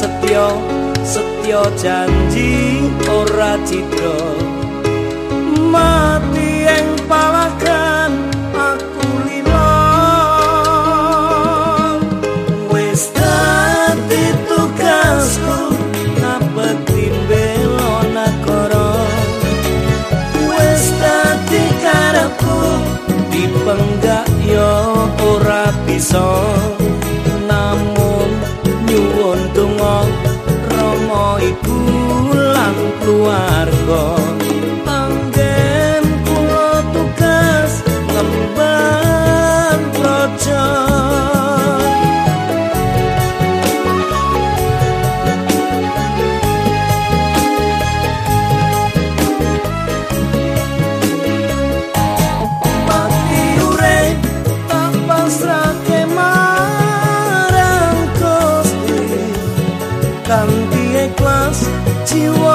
setya setya janji ora cidra mati eng palakan aku lila. Wis dadi tugasku ngabekti bela nakara wis dadi karepku dipenggak yo ora bisa. kanthi ikhlas jiwa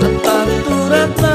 tetap turun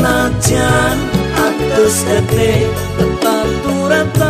senajan atus ete, tetap turata.